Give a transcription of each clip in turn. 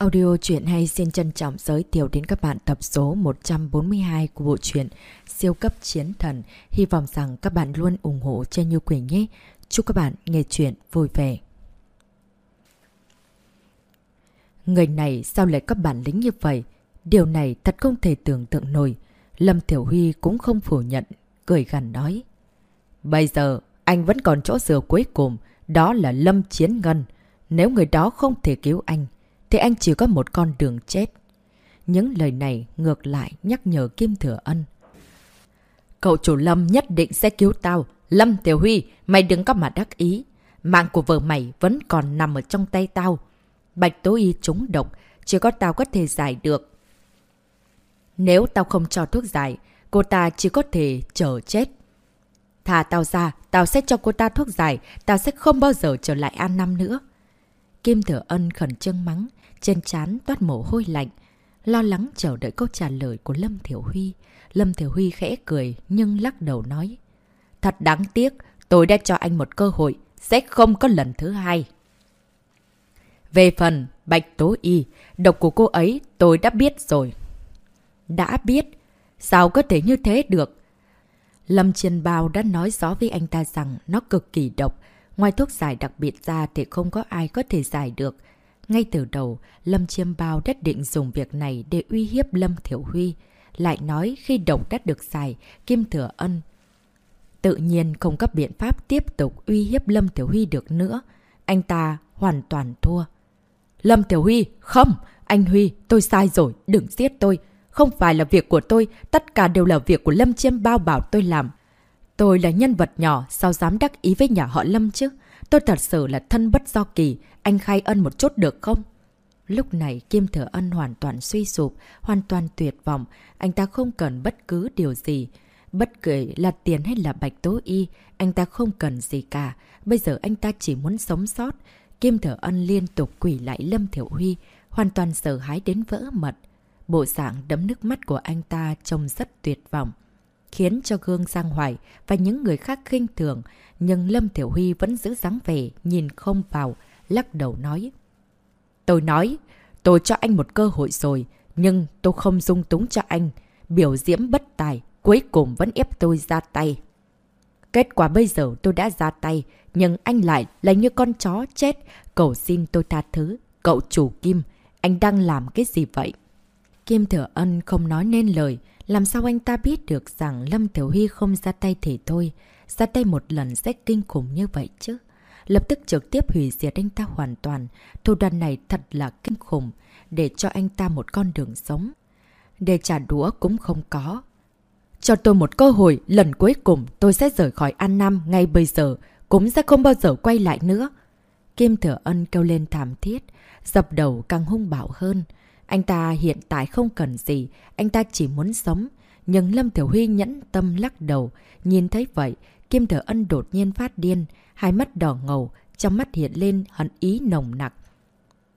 Audio truyện hay xin trân trọng giới thiệu đến các bạn tập số 142 của bộ truyện Siêu cấp chiến thần. Hy vọng rằng các bạn luôn ủng hộ cho Như Quỳnh nhé. Chúc các bạn nghe truyện vui vẻ. Người này sao lại có bản lĩnh như vậy? Điều này thật không thể tưởng tượng nổi. Lâm Tiểu Huy cũng không phủ nhận, cười gần nói. Bây giờ, anh vẫn còn chỗ dựa cuối cùng, đó là Lâm Chiến Ngân. Nếu người đó không thể cứu anh, thì anh chỉ có một con đường chết. Những lời này ngược lại nhắc nhở Kim Thừa Ân. Cậu chủ Lâm nhất định sẽ cứu tao. Lâm Tiểu Huy, mày đừng có mà đắc ý. Mạng của vợ mày vẫn còn nằm ở trong tay tao. Bạch Tố Y trúng độc, chỉ có tao có thể giải được. Nếu tao không cho thuốc giải, cô ta chỉ có thể chờ chết. Thả tao ra, tao sẽ cho cô ta thuốc giải, tao sẽ không bao giờ trở lại An Nam nữa. Kim Thừa Ân khẩn trương mắng, trên trán toát mồ hôi lạnh, lo lắng chờ đợi câu trả lời của Lâm Thiểu Huy. Lâm Thiểu Huy khẽ cười nhưng lắc đầu nói. Thật đáng tiếc, tôi đã cho anh một cơ hội, sẽ không có lần thứ hai. Về phần Bạch Tố Y, độc của cô ấy tôi đã biết rồi. Đã biết? Sao có thể như thế được? Lâm Chiên Bao đã nói rõ với anh ta rằng nó cực kỳ độc. Ngoài thuốc giải đặc biệt ra thì không có ai có thể giải được. Ngay từ đầu, Lâm Chiêm Bao đã định dùng việc này để uy hiếp Lâm Thiểu Huy. Lại nói khi độc đã được giải, Kim Thừa Ân tự nhiên không có biện pháp tiếp tục uy hiếp Lâm Tiểu Huy được nữa. Anh ta hoàn toàn thua. Lâm Tiểu Huy, không! Anh Huy, tôi sai rồi, đừng giết tôi. Không phải là việc của tôi, tất cả đều là việc của Lâm Chiêm Bao bảo tôi làm. Tôi là nhân vật nhỏ, sao dám đắc ý với nhà họ Lâm chứ? Tôi thật sự là thân bất do kỳ, anh khai ân một chút được không? Lúc này Kim Thừa Ân hoàn toàn suy sụp, hoàn toàn tuyệt vọng, anh ta không cần bất cứ điều gì. Bất kể là tiền hay là bạch tố y, anh ta không cần gì cả. Bây giờ anh ta chỉ muốn sống sót. Kim Thừa Ân liên tục quỷ lại Lâm Thiểu Huy, hoàn toàn sợ hãi đến vỡ mật. Bộ dạng đấm nước mắt của anh ta trông rất tuyệt vọng khiến cho Gương Giang Hoài và những người khác khinh thường, nhưng Lâm Thiểu Huy vẫn giữ dáng vẻ, nhìn không vào, lắc đầu nói. Tôi nói, tôi cho anh một cơ hội rồi, nhưng tôi không dung túng cho anh. Biểu diễm bất tài, cuối cùng vẫn ép tôi ra tay. Kết quả bây giờ tôi đã ra tay, nhưng anh lại là như con chó chết. Cầu xin tôi tha thứ. Cậu chủ Kim, anh đang làm cái gì vậy? Kim Thừa Ân không nói nên lời, làm sao anh ta biết được rằng Lâm Tiểu Huy không ra tay thì thôi, ra tay một lần sẽ kinh khủng như vậy chứ? Lập tức trực tiếp hủy diệt anh ta hoàn toàn, thủ đoạn này thật là kinh khủng, để cho anh ta một con đường sống. Để trả đũa cũng không có. Cho tôi một cơ hội, lần cuối cùng tôi sẽ rời khỏi An Nam ngay bây giờ, cũng sẽ không bao giờ quay lại nữa. Kim Thừa Ân kêu lên thảm thiết, dập đầu càng hung bạo hơn. Anh ta hiện tại không cần gì, anh ta chỉ muốn sống. Nhưng Lâm Thiểu Huy nhẫn tâm lắc đầu. Nhìn thấy vậy, Kim Thừa Ân đột nhiên phát điên, hai mắt đỏ ngầu, trong mắt hiện lên hận ý nồng nặc.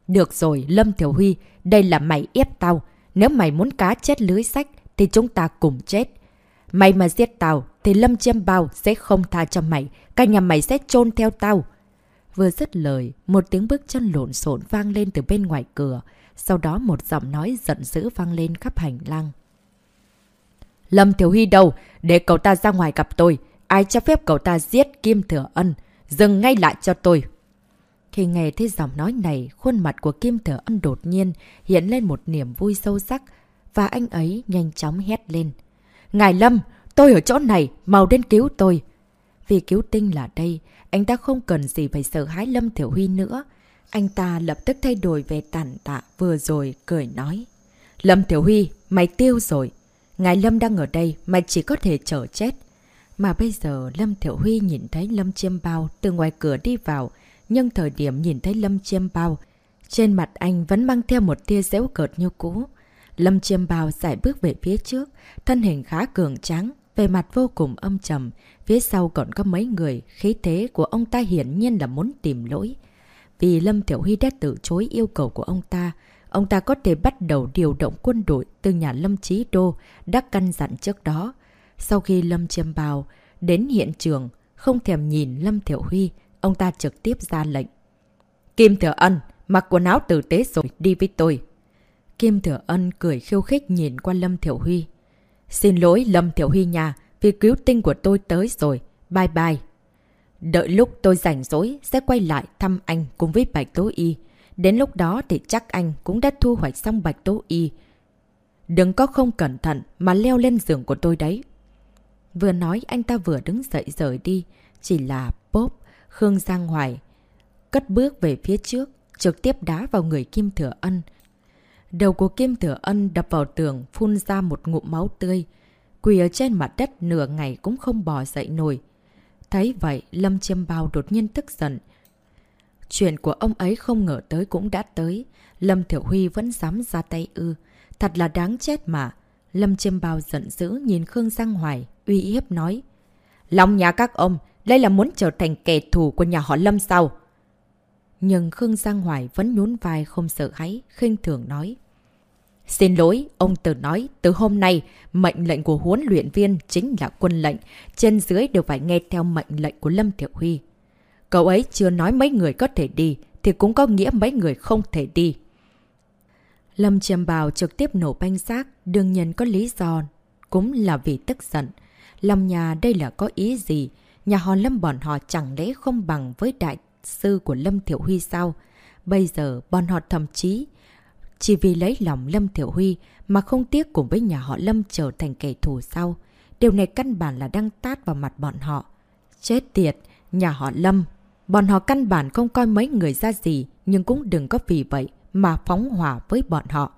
Được rồi, Lâm Thiểu Huy, đây là mày ép tao. Nếu mày muốn cá chết lưới sách, thì chúng ta cùng chết. Mày mà giết tao, thì Lâm Chiêm Bao sẽ không tha cho mày. Cả nhà mày sẽ chôn theo tao. Vừa dứt lời, một tiếng bước chân lộn xộn vang lên từ bên ngoài cửa. Sau đó một giọng nói giận dữ vang lên khắp hành lang. Lâm Thiếu Huy đâu? Để cậu ta ra ngoài gặp tôi. Ai cho phép cậu ta giết Kim Thừa Ân? Dừng ngay lại cho tôi. Khi nghe thấy giọng nói này, khuôn mặt của Kim Thừa Ân đột nhiên hiện lên một niềm vui sâu sắc và anh ấy nhanh chóng hét lên. Ngài Lâm, tôi ở chỗ này, mau đến cứu tôi. Vì cứu tinh là đây, anh ta không cần gì phải sợ hãi Lâm Thiểu Huy nữa. Anh ta lập tức thay đổi về tản tạ vừa rồi, cười nói. Lâm Thiểu Huy, mày tiêu rồi. Ngài Lâm đang ở đây, mày chỉ có thể chờ chết. Mà bây giờ Lâm Thiểu Huy nhìn thấy Lâm Chiêm Bao từ ngoài cửa đi vào, nhưng thời điểm nhìn thấy Lâm Chiêm Bao, trên mặt anh vẫn mang theo một tia dễu cợt như cũ. Lâm Chiêm Bao giải bước về phía trước, thân hình khá cường tráng, về mặt vô cùng âm trầm, phía sau còn có mấy người, khí thế của ông ta hiển nhiên là muốn tìm lỗi. Vì Lâm Tiểu Huy đã từ chối yêu cầu của ông ta, ông ta có thể bắt đầu điều động quân đội từ nhà Lâm Chí Đô đã căn dặn trước đó. Sau khi Lâm Chiêm Bào đến hiện trường, không thèm nhìn Lâm Thiểu Huy, ông ta trực tiếp ra lệnh. Kim Thừa Ân, mặc quần áo tử tế rồi, đi với tôi. Kim Thừa Ân cười khiêu khích nhìn qua Lâm Thiểu Huy. Xin lỗi Lâm Thiểu Huy nhà, vì cứu tinh của tôi tới rồi. Bye bye. Đợi lúc tôi rảnh rỗi sẽ quay lại thăm anh cùng với Bạch Tố Y. Đến lúc đó thì chắc anh cũng đã thu hoạch xong Bạch Tố Y. Đừng có không cẩn thận mà leo lên giường của tôi đấy. Vừa nói anh ta vừa đứng dậy rời đi. Chỉ là bốp, Khương Giang Hoài. Cất bước về phía trước, trực tiếp đá vào người Kim Thừa Ân. Đầu của Kim Thừa Ân đập vào tường, phun ra một ngụm máu tươi. Quỳ ở trên mặt đất nửa ngày cũng không bò dậy nổi. Thấy vậy, Lâm Chiêm Bao đột nhiên tức giận. Chuyện của ông ấy không ngờ tới cũng đã tới. Lâm Thiểu Huy vẫn dám ra tay ư. Thật là đáng chết mà. Lâm Chiêm Bao giận dữ nhìn Khương Giang Hoài, uy hiếp nói. Lòng nhà các ông, đây là muốn trở thành kẻ thù của nhà họ Lâm sao? Nhưng Khương Giang Hoài vẫn nhún vai không sợ hãi, khinh thường nói. Xin lỗi, ông Tử nói, từ hôm nay, mệnh lệnh của huấn luyện viên chính là quân lệnh, trên dưới đều phải nghe theo mệnh lệnh của Lâm Thiệu Huy. Cậu ấy chưa nói mấy người có thể đi, thì cũng có nghĩa mấy người không thể đi. Lâm Trầm Bào trực tiếp nổ banh xác, đương nhiên có lý do, cũng là vì tức giận. Lâm nhà đây là có ý gì? Nhà họ Lâm bọn họ chẳng lẽ không bằng với đại sư của Lâm Thiểu Huy sao? Bây giờ bọn họ thậm chí chỉ vì lấy lòng Lâm Thiểu Huy mà không tiếc cùng với nhà họ Lâm trở thành kẻ thù sau. Điều này căn bản là đang tát vào mặt bọn họ. Chết tiệt, nhà họ Lâm. Bọn họ căn bản không coi mấy người ra gì, nhưng cũng đừng có vì vậy mà phóng hỏa với bọn họ.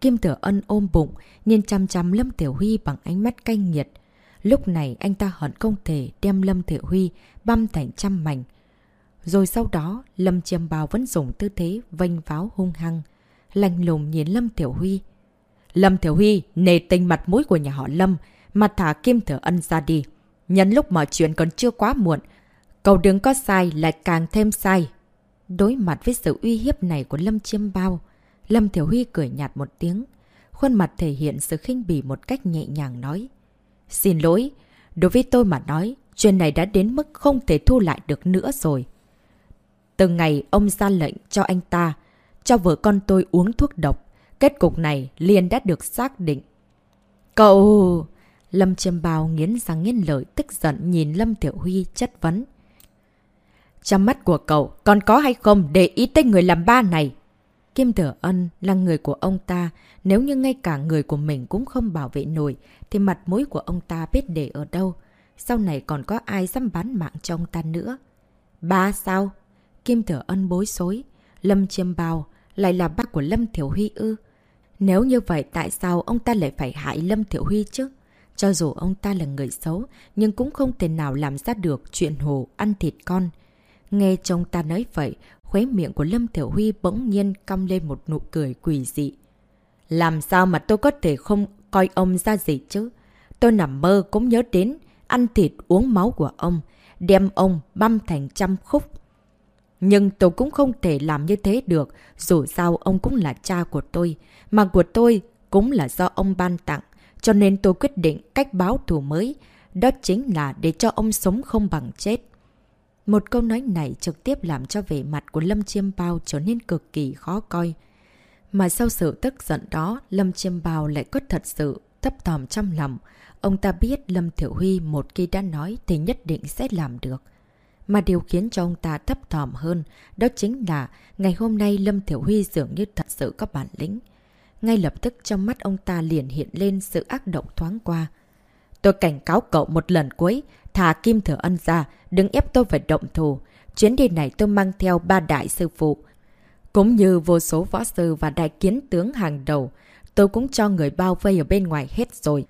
Kim Thừa Ân ôm bụng, nhìn chăm chăm Lâm Tiểu Huy bằng ánh mắt cay nghiệt. Lúc này anh ta hận không thể đem Lâm thiệu Huy băm thành trăm mảnh. Rồi sau đó, Lâm Chiêm Bào vẫn dùng tư thế vênh váo hung hăng lành lùng nhìn Lâm thiệu Huy. Lâm thiệu Huy nề tình mặt mũi của nhà họ Lâm, mà thả Kim Thừa Ân ra đi. Nhân lúc mọi chuyện còn chưa quá muộn, cậu đừng có sai lại càng thêm sai. Đối mặt với sự uy hiếp này của Lâm Chiêm Bao, Lâm Thiểu Huy cười nhạt một tiếng. Khuôn mặt thể hiện sự khinh bỉ một cách nhẹ nhàng nói. Xin lỗi, đối với tôi mà nói, chuyện này đã đến mức không thể thu lại được nữa rồi. từng ngày ông ra lệnh cho anh ta cho vợ con tôi uống thuốc độc. Kết cục này liền đã được xác định. Cậu... Lâm Chiêm Bao nghiến răng nghiến lợi tức giận nhìn Lâm Tiểu Huy chất vấn. Trong mắt của cậu còn có hay không để ý tới người làm ba này? Kim Thừa Ân là người của ông ta, nếu như ngay cả người của mình cũng không bảo vệ nổi, thì mặt mũi của ông ta biết để ở đâu. Sau này còn có ai dám bán mạng cho ông ta nữa? Ba sao? Kim Thừa Ân bối rối. Lâm Chiêm Bào lại là bác của Lâm Thiểu Huy ư? Nếu như vậy tại sao ông ta lại phải hại Lâm Thiểu Huy chứ? Cho dù ông ta là người xấu, nhưng cũng không thể nào làm ra được chuyện hồ ăn thịt con. Nghe chồng ta nói vậy, khuế miệng của Lâm Thiểu Huy bỗng nhiên cong lên một nụ cười quỷ dị. Làm sao mà tôi có thể không coi ông ra gì chứ? Tôi nằm mơ cũng nhớ đến ăn thịt uống máu của ông, đem ông băm thành trăm khúc nhưng tôi cũng không thể làm như thế được, dù sao ông cũng là cha của tôi, mà của tôi cũng là do ông ban tặng, cho nên tôi quyết định cách báo thù mới, đó chính là để cho ông sống không bằng chết. Một câu nói này trực tiếp làm cho vẻ mặt của Lâm Chiêm Bao trở nên cực kỳ khó coi. Mà sau sự tức giận đó, Lâm Chiêm Bao lại có thật sự thấp thòm trong lòng. Ông ta biết Lâm Thiểu Huy một khi đã nói thì nhất định sẽ làm được. Mà điều khiến cho ông ta thấp thỏm hơn, đó chính là ngày hôm nay Lâm Thiểu Huy dường như thật sự có bản lĩnh. Ngay lập tức trong mắt ông ta liền hiện lên sự ác động thoáng qua. Tôi cảnh cáo cậu một lần cuối, thả Kim Thừa Ân ra, đừng ép tôi phải động thù. Chuyến đi này tôi mang theo ba đại sư phụ. Cũng như vô số võ sư và đại kiến tướng hàng đầu, tôi cũng cho người bao vây ở bên ngoài hết rồi.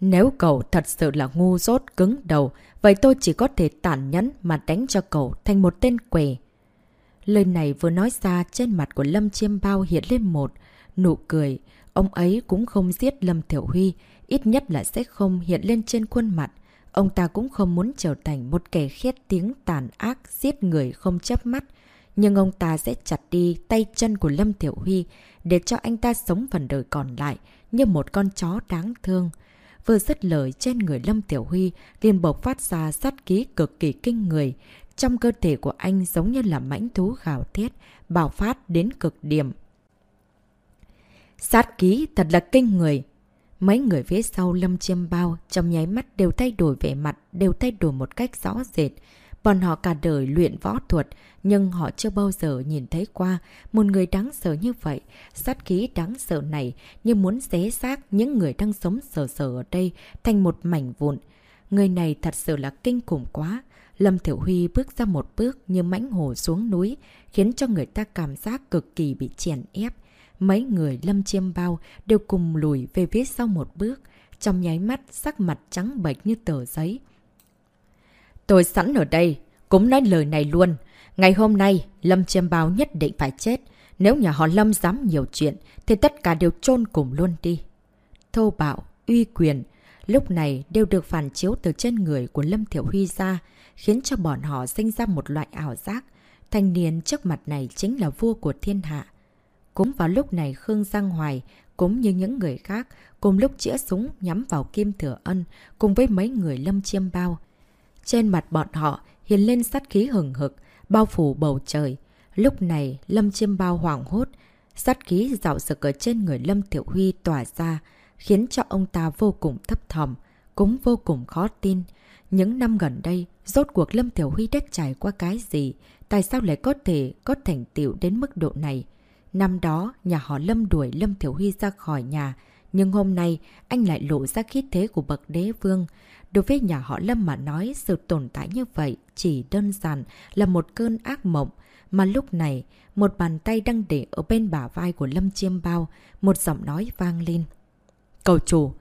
Nếu cậu thật sự là ngu dốt cứng đầu, vậy tôi chỉ có thể tản nhẫn mà đánh cho cậu thành một tên quẻ. Lời này vừa nói ra trên mặt của Lâm Chiêm Bao hiện lên một nụ cười. Ông ấy cũng không giết Lâm Thiểu Huy, ít nhất là sẽ không hiện lên trên khuôn mặt. Ông ta cũng không muốn trở thành một kẻ khét tiếng tàn ác giết người không chấp mắt. Nhưng ông ta sẽ chặt đi tay chân của Lâm Tiểu Huy để cho anh ta sống phần đời còn lại như một con chó đáng thương. Vừa dứt lời trên người Lâm Tiểu Huy liền bộc phát ra sát ký cực kỳ kinh người. Trong cơ thể của anh giống như là mãnh thú gào thiết, bào phát đến cực điểm. Sát ký thật là kinh người. Mấy người phía sau lâm chiêm bao trong nháy mắt đều thay đổi vẻ mặt, đều thay đổi một cách rõ rệt. Bọn họ cả đời luyện võ thuật, nhưng họ chưa bao giờ nhìn thấy qua một người đáng sợ như vậy. Sát khí đáng sợ này như muốn xé xác những người đang sống sờ sờ ở đây thành một mảnh vụn. Người này thật sự là kinh khủng quá. Lâm Thiểu Huy bước ra một bước như mãnh hổ xuống núi, khiến cho người ta cảm giác cực kỳ bị chèn ép. Mấy người Lâm Chiêm Bao đều cùng lùi về phía sau một bước, trong nháy mắt sắc mặt trắng bệch như tờ giấy. Tôi sẵn ở đây, cũng nói lời này luôn. Ngày hôm nay, Lâm Chiêm Bao nhất định phải chết. Nếu nhà họ Lâm dám nhiều chuyện, thì tất cả đều chôn cùng luôn đi. Thô bạo, uy quyền, lúc này đều được phản chiếu từ trên người của Lâm Thiểu Huy ra, khiến cho bọn họ sinh ra một loại ảo giác. Thanh niên trước mặt này chính là vua của thiên hạ. Cũng vào lúc này Khương Giang Hoài, cũng như những người khác, cùng lúc chĩa súng nhắm vào Kim Thừa Ân, cùng với mấy người lâm chiêm bao. Trên mặt bọn họ hiện lên sát khí hừng hực, bao phủ bầu trời. Lúc này, lâm chiêm bao hoảng hốt, sát khí dạo sực ở trên người Lâm Tiểu Huy tỏa ra, khiến cho ông ta vô cùng thấp thỏm, cũng vô cùng khó tin. Những năm gần đây, rốt cuộc Lâm Tiểu Huy đã trải qua cái gì? Tại sao lại có thể có thành tựu đến mức độ này? Năm đó, nhà họ Lâm đuổi Lâm Thiểu Huy ra khỏi nhà, nhưng hôm nay anh lại lộ ra khí thế của bậc đế vương. Đối với nhà họ Lâm mà nói, sự tồn tại như vậy chỉ đơn giản là một cơn ác mộng. Mà lúc này, một bàn tay đang để ở bên bả vai của Lâm Chiêm Bao, một giọng nói vang lên. Cầu chủ,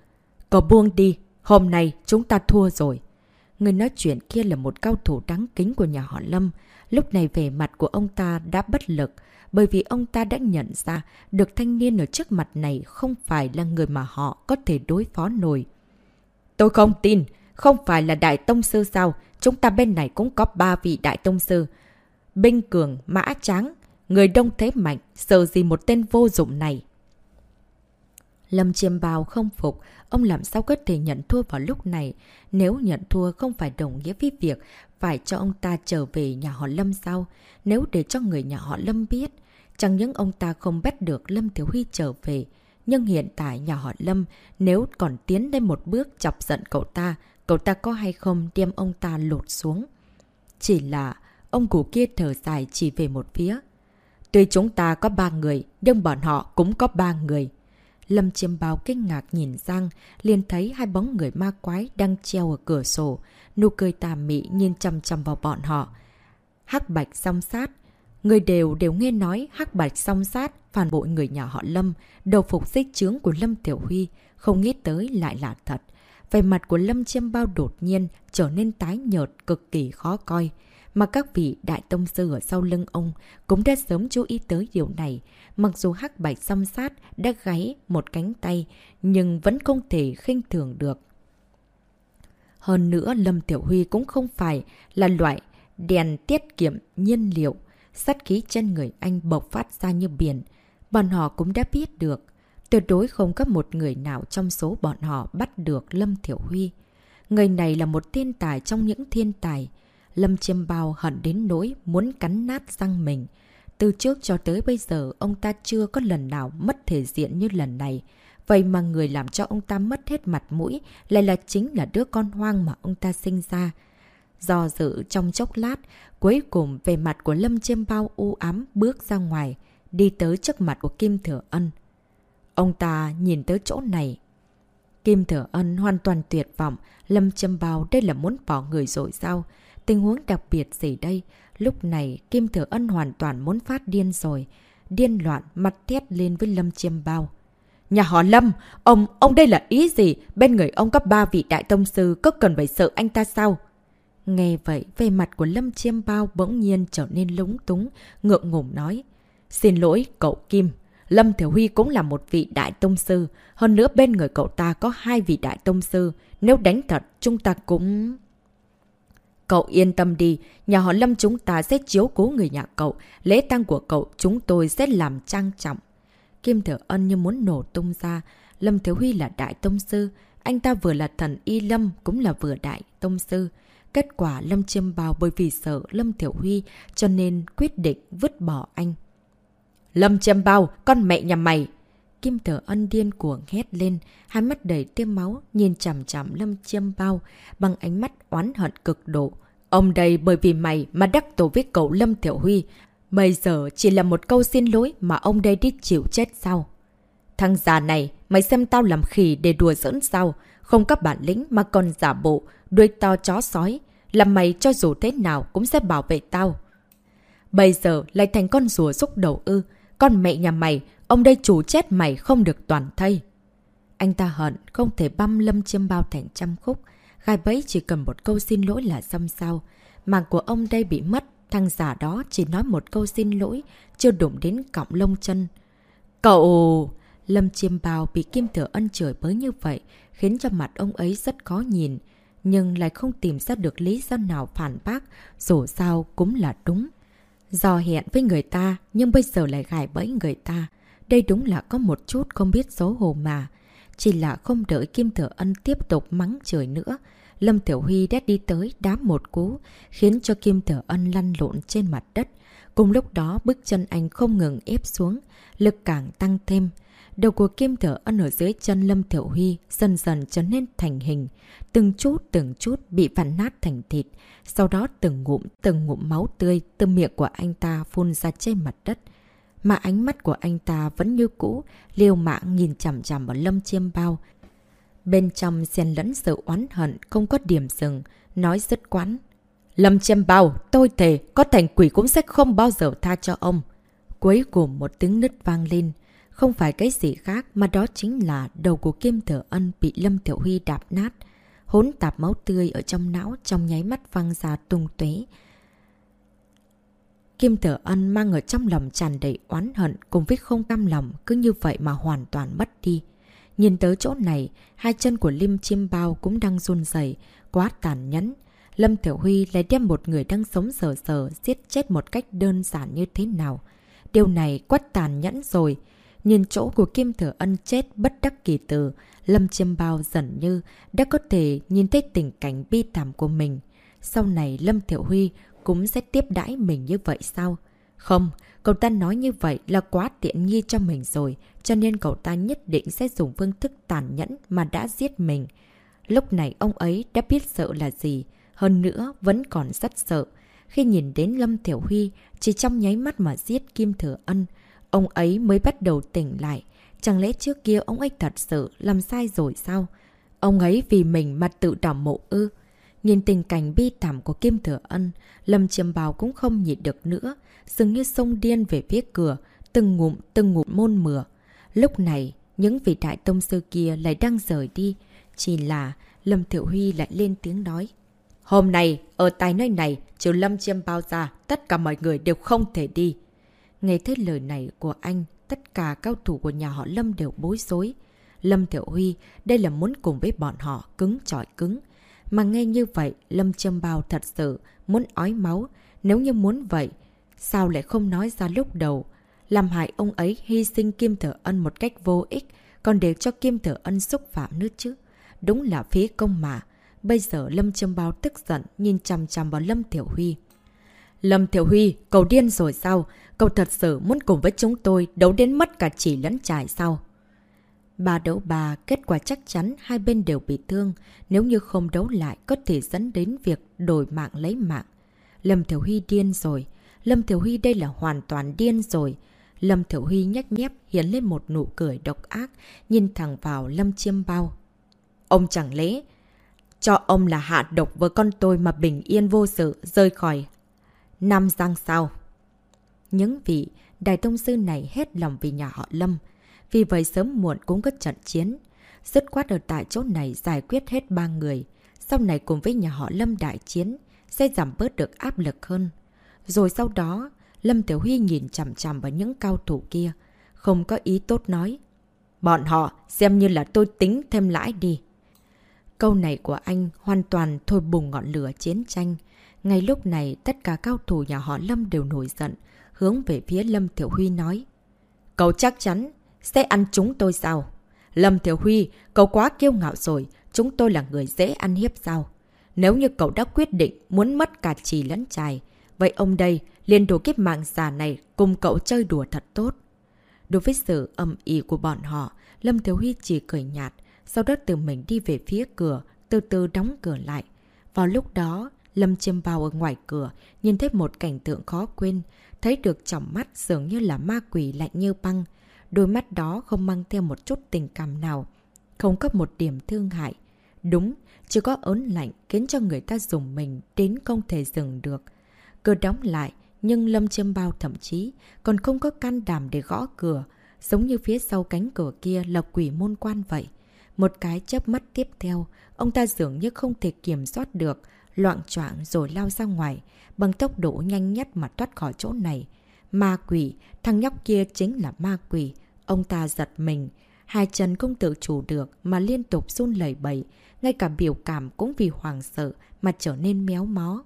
cậu buông đi, hôm nay chúng ta thua rồi. Người nói chuyện kia là một cao thủ đáng kính của nhà họ Lâm. Lúc này về mặt của ông ta đã bất lực, bởi vì ông ta đã nhận ra được thanh niên ở trước mặt này không phải là người mà họ có thể đối phó nổi. Tôi không tin, không phải là Đại Tông Sư sao? Chúng ta bên này cũng có ba vị Đại Tông Sư. Binh Cường, Mã Tráng, người đông thế mạnh, sợ gì một tên vô dụng này. Lâm Chiêm Bào không phục, ông làm sao có thể nhận thua vào lúc này. Nếu nhận thua không phải đồng nghĩa với việc phải cho ông ta trở về nhà họ Lâm sao? Nếu để cho người nhà họ Lâm biết, chẳng những ông ta không bắt được Lâm Thiếu Huy trở về. Nhưng hiện tại nhà họ Lâm, nếu còn tiến lên một bước chọc giận cậu ta, cậu ta có hay không đem ông ta lột xuống? Chỉ là ông cụ kia thở dài chỉ về một phía. Tuy chúng ta có ba người, nhưng bọn họ cũng có ba người. Lâm chiêm bao kinh ngạc nhìn sang, liền thấy hai bóng người ma quái đang treo ở cửa sổ, nụ cười tà mị nhìn chăm chăm vào bọn họ. Hắc bạch song sát. Người đều đều nghe nói hắc bạch song sát, phản bội người nhà họ Lâm, đầu phục xích chướng của Lâm Tiểu Huy, không nghĩ tới lại là thật. Về mặt của Lâm Chiêm Bao đột nhiên trở nên tái nhợt cực kỳ khó coi. Mà các vị đại tông sư ở sau lưng ông cũng đã sớm chú ý tới điều này. Mặc dù hắc bạch song sát đã gáy một cánh tay, nhưng vẫn không thể khinh thường được. Hơn nữa, Lâm Tiểu Huy cũng không phải là loại đèn tiết kiệm nhiên liệu. Sát khí chân người anh bộc phát ra như biển. Bọn họ cũng đã biết được. Tuyệt đối không có một người nào trong số bọn họ bắt được Lâm Thiểu Huy. Người này là một thiên tài trong những thiên tài. Lâm Chiêm Bao hận đến nỗi muốn cắn nát răng mình. Từ trước cho tới bây giờ, ông ta chưa có lần nào mất thể diện như lần này. Vậy mà người làm cho ông ta mất hết mặt mũi lại là chính là đứa con hoang mà ông ta sinh ra. Do dự trong chốc lát, cuối cùng về mặt của Lâm Chiêm Bao u ám bước ra ngoài, đi tới trước mặt của Kim Thừa Ân. Ông ta nhìn tới chỗ này. Kim Thừa Ân hoàn toàn tuyệt vọng, Lâm Chiêm Bao đây là muốn bỏ người rồi sao? Tình huống đặc biệt gì đây? Lúc này, Kim Thừa Ân hoàn toàn muốn phát điên rồi. Điên loạn, mặt thét lên với Lâm Chiêm Bao. Nhà họ Lâm, ông, ông đây là ý gì? Bên người ông có ba vị đại tông sư, có cần phải sợ anh ta sao? Nghe vậy, về mặt của Lâm Chiêm Bao bỗng nhiên trở nên lúng túng, ngượng ngủng nói. Xin lỗi, cậu Kim. Lâm Thiểu Huy cũng là một vị đại tông sư. Hơn nữa bên người cậu ta có hai vị đại tông sư. Nếu đánh thật, chúng ta cũng... Cậu yên tâm đi, nhà họ Lâm chúng ta sẽ chiếu cố người nhà cậu. Lễ tang của cậu chúng tôi sẽ làm trang trọng. Kim Thừa Ân như muốn nổ tung ra. Lâm Thiếu Huy là đại tông sư. Anh ta vừa là thần Y Lâm cũng là vừa đại tông sư. Kết quả Lâm Chiêm Bao bởi vì sợ Lâm Tiểu Huy cho nên quyết định vứt bỏ anh. Lâm Chiêm Bao, con mẹ nhà mày! Kim Tử Ân điên cuồng hét lên, hai mắt đầy tiêm máu, nhìn chằm chằm Lâm Chiêm Bao bằng ánh mắt oán hận cực độ. Ông đây bởi vì mày mà đắc tổ với cậu Lâm Tiểu Huy. Bây giờ chỉ là một câu xin lỗi mà ông đây đi chịu chết sao? Thằng già này, mày xem tao làm khỉ để đùa giỡn sao? Không có bản lĩnh mà còn giả bộ, đuôi to chó sói. Làm mày cho dù thế nào cũng sẽ bảo vệ tao. Bây giờ lại thành con rùa xúc đầu ư. Con mẹ nhà mày, ông đây chủ chết mày không được toàn thây. Anh ta hận, không thể băm lâm chiêm bao thành trăm khúc. Gai bấy chỉ cần một câu xin lỗi là xong sao. Mạng của ông đây bị mất, thằng giả đó chỉ nói một câu xin lỗi, chưa đụng đến cọng lông chân. Cậu... Lâm Chiêm Bao bị Kim Thừa Ân chửi bới như vậy, khiến cho mặt ông ấy rất khó nhìn, nhưng lại không tìm ra được lý do nào phản bác, dù sao cũng là đúng. Do hẹn với người ta, nhưng bây giờ lại gài bẫy người ta. Đây đúng là có một chút không biết xấu hổ mà. Chỉ là không đợi Kim Thừa Ân tiếp tục mắng trời nữa. Lâm Tiểu Huy đã đi tới đá một cú, khiến cho Kim Thừa Ân lăn lộn trên mặt đất. Cùng lúc đó bước chân anh không ngừng ép xuống, lực càng tăng thêm. Đầu của Kim thở Ân ở dưới chân Lâm Thiểu Huy dần dần trở nên thành hình, từng chút từng chút bị vặn nát thành thịt. Sau đó từng ngụm từng ngụm máu tươi từ miệng của anh ta phun ra trên mặt đất. Mà ánh mắt của anh ta vẫn như cũ, liều mạng nhìn chằm chằm vào Lâm Chiêm Bao. Bên trong xen lẫn sự oán hận không có điểm dừng, nói rất quán. Lâm Chiêm Bao, tôi thề, có thành quỷ cũng sẽ không bao giờ tha cho ông. Cuối cùng một tiếng nứt vang lên. Không phải cái gì khác mà đó chính là đầu của Kim Thừa Ân bị Lâm Tiểu Huy đạp nát. Hốn tạp máu tươi ở trong não trong nháy mắt văng ra tung tuế. Kim Thừa Ân mang ở trong lòng tràn đầy oán hận cùng với không cam lòng cứ như vậy mà hoàn toàn mất đi. Nhìn tới chỗ này, hai chân của Lim Chiêm Bao cũng đang run dày, quá tàn nhẫn. Lâm Tiểu Huy lại đem một người đang sống sờ sờ giết chết một cách đơn giản như thế nào. Điều này quá tàn nhẫn rồi. Nhìn chỗ của Kim Thừa Ân chết bất đắc kỳ tử Lâm Chiêm Bao dần như đã có thể nhìn thấy tình cảnh bi thảm của mình. Sau này Lâm Thiểu Huy cũng sẽ tiếp đãi mình như vậy sao? Không, cậu ta nói như vậy là quá tiện nghi cho mình rồi, cho nên cậu ta nhất định sẽ dùng phương thức tàn nhẫn mà đã giết mình. Lúc này ông ấy đã biết sợ là gì, hơn nữa vẫn còn rất sợ. Khi nhìn đến Lâm Tiểu Huy, chỉ trong nháy mắt mà giết Kim Thừa Ân, ông ấy mới bắt đầu tỉnh lại. Chẳng lẽ trước kia ông ấy thật sự làm sai rồi sao? Ông ấy vì mình mà tự đỏ mộ ư? Nhìn tình cảnh bi thảm của Kim Thừa Ân, Lâm Chiêm Bào cũng không nhịn được nữa, dường như sông điên về phía cửa, từng ngụm từng ngụm môn mửa. Lúc này, những vị đại tông sư kia lại đang rời đi, chỉ là Lâm Thiệu Huy lại lên tiếng nói. Hôm nay, ở tại nơi này, trừ Lâm Chiêm Bao ra, tất cả mọi người đều không thể đi. Nghe thấy lời này của anh, tất cả cao thủ của nhà họ Lâm đều bối rối. Lâm Thiệu Huy, đây là muốn cùng với bọn họ cứng trọi cứng. Mà nghe như vậy, Lâm Trâm Bao thật sự muốn ói máu. Nếu như muốn vậy, sao lại không nói ra lúc đầu? Làm hại ông ấy hy sinh Kim Thở Ân một cách vô ích, còn để cho Kim Thở Ân xúc phạm nữa chứ. Đúng là phí công mà. Bây giờ Lâm Trâm Bao tức giận nhìn chằm chằm vào Lâm Thiệu Huy. Lâm Thiểu Huy, cậu điên rồi sao? Cậu thật sự muốn cùng với chúng tôi đấu đến mất cả chỉ lẫn trải sao? Ba đấu ba, kết quả chắc chắn hai bên đều bị thương. Nếu như không đấu lại, có thể dẫn đến việc đổi mạng lấy mạng. Lâm Thiểu Huy điên rồi. Lâm Thiểu Huy đây là hoàn toàn điên rồi. Lâm Thiểu Huy nhách nhép hiến lên một nụ cười độc ác, nhìn thẳng vào Lâm Chiêm Bao. Ông chẳng lẽ cho ông là hạ độc với con tôi mà bình yên vô sự rơi khỏi Nam Giang sao? Những vị đại tông sư này hết lòng vì nhà họ Lâm. Vì vậy sớm muộn cũng có trận chiến. Dứt khoát ở tại chỗ này giải quyết hết ba người. Sau này cùng với nhà họ Lâm đại chiến, sẽ giảm bớt được áp lực hơn. Rồi sau đó, Lâm Tiểu Huy nhìn chằm chằm vào những cao thủ kia. Không có ý tốt nói. Bọn họ xem như là tôi tính thêm lãi đi. Câu này của anh hoàn toàn thôi bùng ngọn lửa chiến tranh. Ngay lúc này, tất cả cao thủ nhà họ Lâm đều nổi giận, hướng về phía Lâm Thiểu Huy nói. Cậu chắc chắn sẽ ăn chúng tôi sao? Lâm Thiểu Huy, cậu quá kiêu ngạo rồi, chúng tôi là người dễ ăn hiếp sao? Nếu như cậu đã quyết định muốn mất cả trì lẫn trài vậy ông đây liền đổ kiếp mạng già này cùng cậu chơi đùa thật tốt. Đối với sự âm ý của bọn họ, Lâm Thiếu Huy chỉ cười nhạt, sau đó tự mình đi về phía cửa, từ từ đóng cửa lại. Vào lúc đó, Lâm Chiêm Bao ở ngoài cửa, nhìn thấy một cảnh tượng khó quên, thấy được trong mắt dường như là ma quỷ lạnh như băng. Đôi mắt đó không mang theo một chút tình cảm nào, không có một điểm thương hại. Đúng, chỉ có ớn lạnh khiến cho người ta dùng mình đến không thể dừng được. Cửa đóng lại, nhưng Lâm Chiêm Bao thậm chí còn không có can đảm để gõ cửa, giống như phía sau cánh cửa kia là quỷ môn quan vậy. Một cái chớp mắt tiếp theo, ông ta dường như không thể kiểm soát được, loạn choạng rồi lao ra ngoài, bằng tốc độ nhanh nhất mà thoát khỏi chỗ này. Ma quỷ, thằng nhóc kia chính là ma quỷ. Ông ta giật mình, hai chân không tự chủ được mà liên tục run lẩy bẩy, ngay cả biểu cảm cũng vì hoàng sợ mà trở nên méo mó.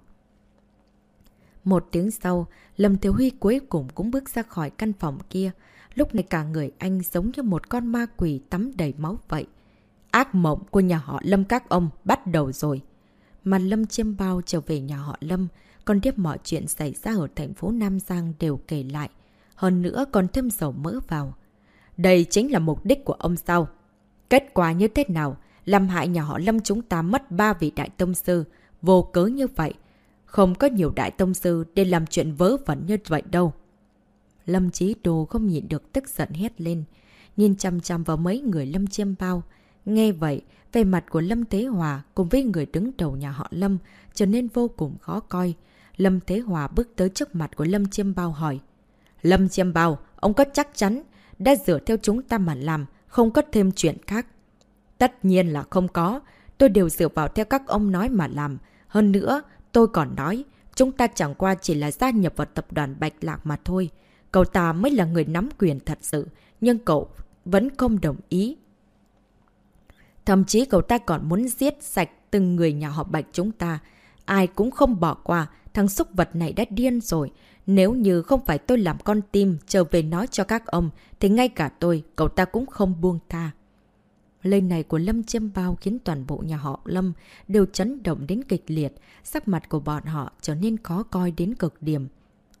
Một tiếng sau, Lâm Thiếu Huy cuối cùng cũng bước ra khỏi căn phòng kia. Lúc này cả người anh giống như một con ma quỷ tắm đầy máu vậy. Ác mộng của nhà họ Lâm các ông bắt đầu rồi. Mà Lâm Chiêm Bao trở về nhà họ Lâm, còn tiếp mọi chuyện xảy ra ở thành phố Nam Giang đều kể lại. Hơn nữa còn thêm dầu mỡ vào. Đây chính là mục đích của ông sao. Kết quả như thế nào? Làm hại nhà họ Lâm chúng ta mất ba vị đại tông sư. Vô cớ như vậy. Không có nhiều đại tông sư để làm chuyện vớ vẩn như vậy đâu. Lâm Chí Đồ không nhịn được tức giận hét lên. Nhìn chăm chăm vào mấy người Lâm Chiêm Bao. Nghe vậy, về mặt của Lâm Thế Hòa cùng với người đứng đầu nhà họ Lâm trở nên vô cùng khó coi. Lâm Thế Hòa bước tới trước mặt của Lâm Chiêm Bao hỏi. Lâm Chiêm Bao, ông có chắc chắn đã dựa theo chúng ta mà làm, không có thêm chuyện khác. Tất nhiên là không có, tôi đều dựa vào theo các ông nói mà làm. Hơn nữa, tôi còn nói, chúng ta chẳng qua chỉ là gia nhập vào tập đoàn Bạch Lạc mà thôi. Cậu ta mới là người nắm quyền thật sự, nhưng cậu vẫn không đồng ý. Thậm chí cậu ta còn muốn giết sạch từng người nhà họ Bạch chúng ta. Ai cũng không bỏ qua, thằng xúc vật này đã điên rồi. Nếu như không phải tôi làm con tim trở về nói cho các ông, thì ngay cả tôi, cậu ta cũng không buông tha. Lời này của Lâm Chiêm Bao khiến toàn bộ nhà họ Lâm đều chấn động đến kịch liệt, sắc mặt của bọn họ trở nên khó coi đến cực điểm.